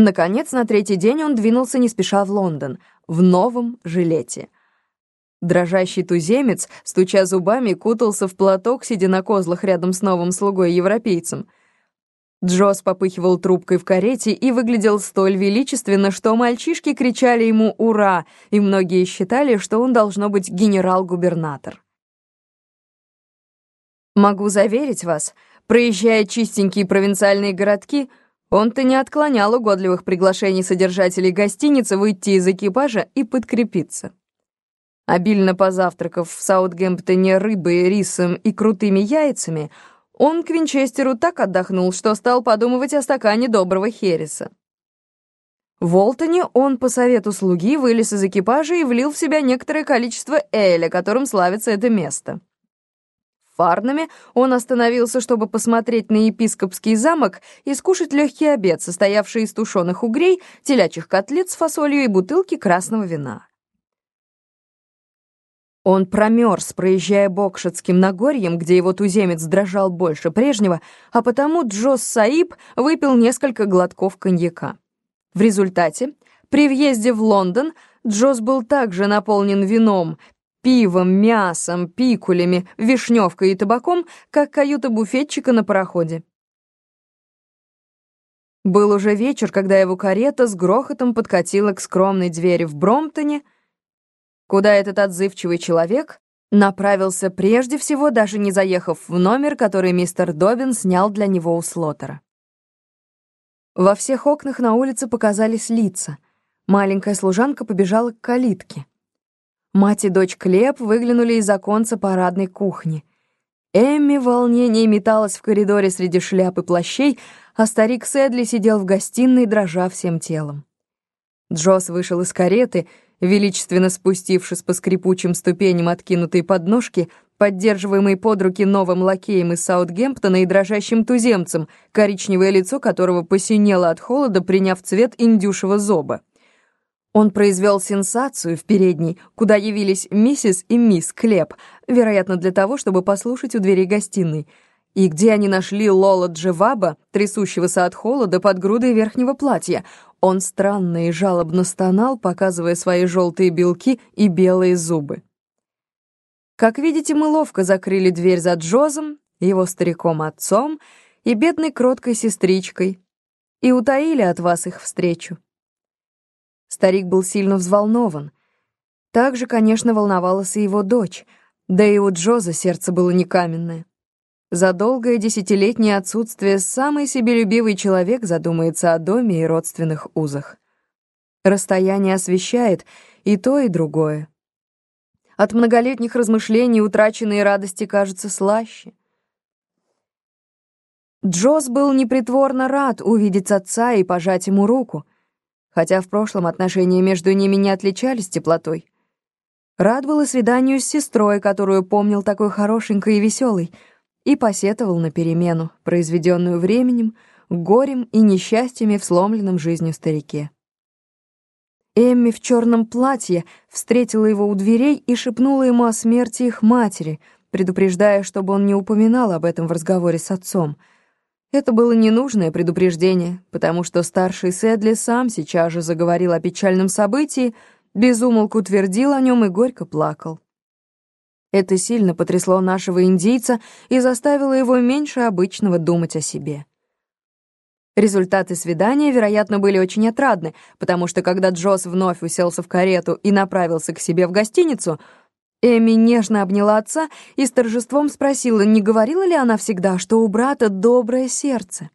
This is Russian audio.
Наконец, на третий день он двинулся не спеша в Лондон, в новом жилете. Дрожащий туземец, стуча зубами, кутался в платок, сидя на козлах рядом с новым слугой-европейцем. Джосс попыхивал трубкой в карете и выглядел столь величественно, что мальчишки кричали ему «Ура!», и многие считали, что он должно быть генерал-губернатор. Могу заверить вас, проезжая чистенькие провинциальные городки — он-то не отклонял угодливых приглашений содержателей гостиницы выйти из экипажа и подкрепиться. Обильно позавтракав в Саутгемптоне рыбой, рисом и крутыми яйцами, он к Винчестеру так отдохнул, что стал подумывать о стакане доброго хереса. В Олтоне он по совету слуги вылез из экипажа и влил в себя некоторое количество эля, которым славится это место. Фарнами он остановился, чтобы посмотреть на епископский замок и скушать легкий обед, состоявший из тушеных угрей, телячьих котлет с фасолью и бутылки красного вина. Он промерз, проезжая Бокшетским Нагорьем, где его туземец дрожал больше прежнего, а потому Джос Саиб выпил несколько глотков коньяка. В результате, при въезде в Лондон, Джос был также наполнен вином, пивом, мясом, пикулями, вишневкой и табаком, как каюта буфетчика на пароходе. Был уже вечер, когда его карета с грохотом подкатила к скромной двери в Бромптоне, куда этот отзывчивый человек направился прежде всего, даже не заехав в номер, который мистер Добин снял для него у Слотера. Во всех окнах на улице показались лица. Маленькая служанка побежала к калитке. Мать и дочь Клеп выглянули из оконца парадной кухни. Эмми в волнении металась в коридоре среди шляп и плащей, а старик Сэдли сидел в гостиной, дрожа всем телом. Джосс вышел из кареты, величественно спустившись по скрипучим ступеням откинутой подножки, поддерживаемой под руки новым лакеем из Саутгемптона и дрожащим туземцем, коричневое лицо которого посинело от холода, приняв цвет индюшего зоба. Он произвел сенсацию в передней, куда явились миссис и мисс Клеп, вероятно, для того, чтобы послушать у дверей гостиной, и где они нашли Лола Джеваба, трясущегося от холода под грудой верхнего платья. Он странно и жалобно стонал, показывая свои желтые белки и белые зубы. Как видите, мы ловко закрыли дверь за Джозом, его стариком-отцом и бедной кроткой сестричкой, и утаили от вас их встречу. Старик был сильно взволнован. Также, конечно, волновалась и его дочь, да и у Джоза сердце было не каменное. За долгое десятилетнее отсутствие самый себелюбивый человек задумается о доме и родственных узах. Расстояние освещает и то, и другое. От многолетних размышлений утраченные радости кажутся слаще. Джоз был непритворно рад увидеть отца и пожать ему руку — хотя в прошлом отношения между ними не отличались теплотой. Рад был и свиданию с сестрой, которую помнил такой хорошенькой и веселой, и посетовал на перемену, произведенную временем, горем и несчастьями в сломленном жизнью старике. Эмми в черном платье встретила его у дверей и шепнула ему о смерти их матери, предупреждая, чтобы он не упоминал об этом в разговоре с отцом — это было ненужное предупреждение, потому что старший Сэдли сам сейчас же заговорил о печальном событии, безумолку твердил о нем и горько плакал. Это сильно потрясло нашего индейца и заставило его меньше обычного думать о себе. Результаты свидания, вероятно, были очень отрадны, потому что когда Джосс вновь уселся в карету и направился к себе в гостиницу — Эми нежно обняла отца и с торжеством спросила, не говорила ли она всегда, что у брата доброе сердце.